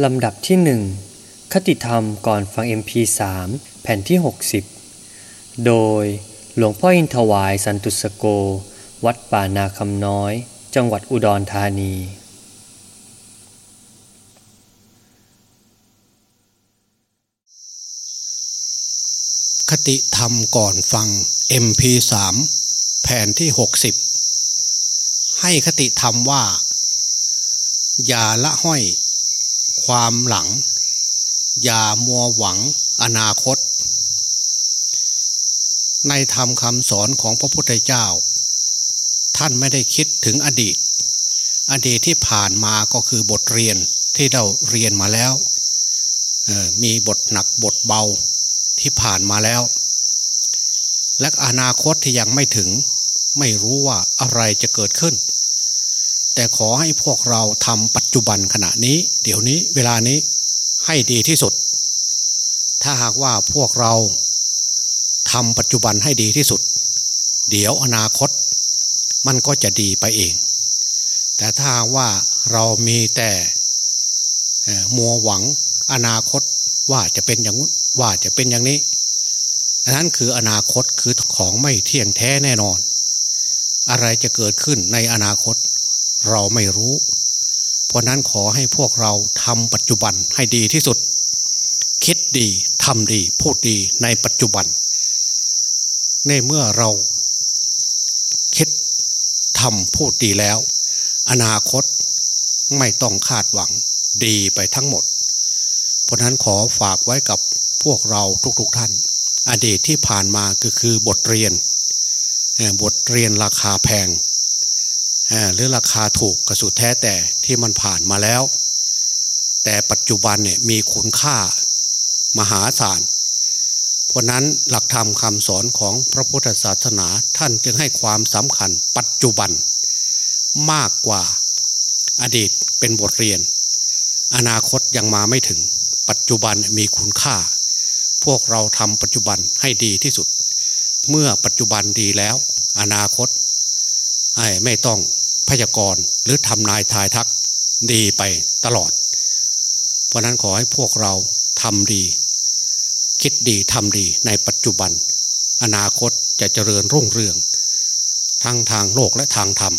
ลำดับที่หนึ่งคติธรรมก่อนฟัง MP3 แผ่นที่ 60 โดยหลวงพ่ออินทวายสันตุสโก วัดป่านาคำน้อย จังหวัดอุดรธานี คติธรรมก่อนฟัง MP3 แผ่นที่ 60 ให้คติธรรมว่า อย่าละห้อย ความหลัง อย่ามัวหวังอนาคต ในธรรมคำสอนของพระพุทธเจ้า ท่านไม่ได้คิดถึงอดีต อดีตที่ผ่านมาก็คือบทเรียนที่เราเรียนมาแล้ว มีบทหนักบทเบาที่ผ่านมาแล้ว และอนาคตที่ยังไม่ถึง ไม่รู้ว่าอะไรจะเกิดขึ้น แต่ขอให้พวกเราทำปัจจุบันขณะนี้ เดี๋ยวนี้เวลานี้ให้ดีที่สุด ถ้าหากว่าพวกเราทำปัจจุบันให้ดีที่สุด เดี๋ยวอนาคต มันก็จะดีไปเอง แต่ถ้าว่าเรามีแต่มัวหวังอนาคตว่าจะเป็นอย่างนู้นว่าจะเป็นอย่างนี้อันนั้นคืออนาคตคือของไม่เที่ยงแท้แน่นอน อะไรจะเกิดขึ้นในอนาคต เราไม่รู้ เพราะนั้นขอให้พวกเราทำปัจจุบันให้ดีที่สุด คิดดีทำดี พูดดีในปัจจุบัน ในเมื่อเราคิดทำพูดดีแล้ว อนาคตไม่ต้องคาดหวังดีไปทั้งหมด เพราะนั้นขอฝากไว้กับพวกเราทุกๆทท่าน อดีตที่ผ่านมาก็คือบทเรียน บทเรียนราคาแพง หรือราคาถูกกระสุดแท้แต่ที่มันผ่านมาแล้ว แต่ปัจจุบันเนี่ยมีคุณค่ามหาศาลเพราะนั้นหลักธรรมคำสอนของพระพุทธศาสนาท่านจึงให้ความสำคัญปัจจุบันมากกว่าอดีตเป็นบทเรียน อนาคตยังมาไม่ถึง ปัจจุบันมีคุณค่า พวกเราทำปัจจุบันให้ดีที่สุด เมื่อปัจจุบันดีแล้ว อนาคตไม่ต้อง พยากรณ์หรือทำนายทายทักดีไปตลอด เพราะนั้นขอให้พวกเราทำดี คิดดีทำดีในปัจจุบัน อนาคตจะเจริญรุ่งเรือง ทั้งทางโลกและทางธรรม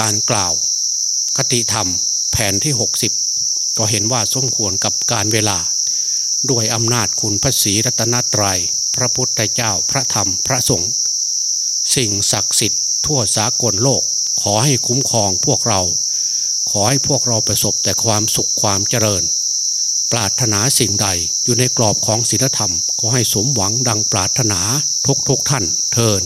การกล่าวคติธรรมแผนที่ 60 ก็เห็นว่าสมควรกับการเวลา ด้วยอำนาจคุณพระศรีรัตนตรยัย พระพุทธเจ้าพระธรรมพระสงฆ์สิ่งศักดิ์สิทธิ์ทั่วสากลโลก ขอให้คุ้มครองพวกเรา ขอให้พวกเราประสบแต่ความสุขความเจริญ ปรารถนาสิ่งใดอยู่ในกรอบของศีลธรรม ขอให้สมหวังดังปรารถนาทุกทุกท่านเทิน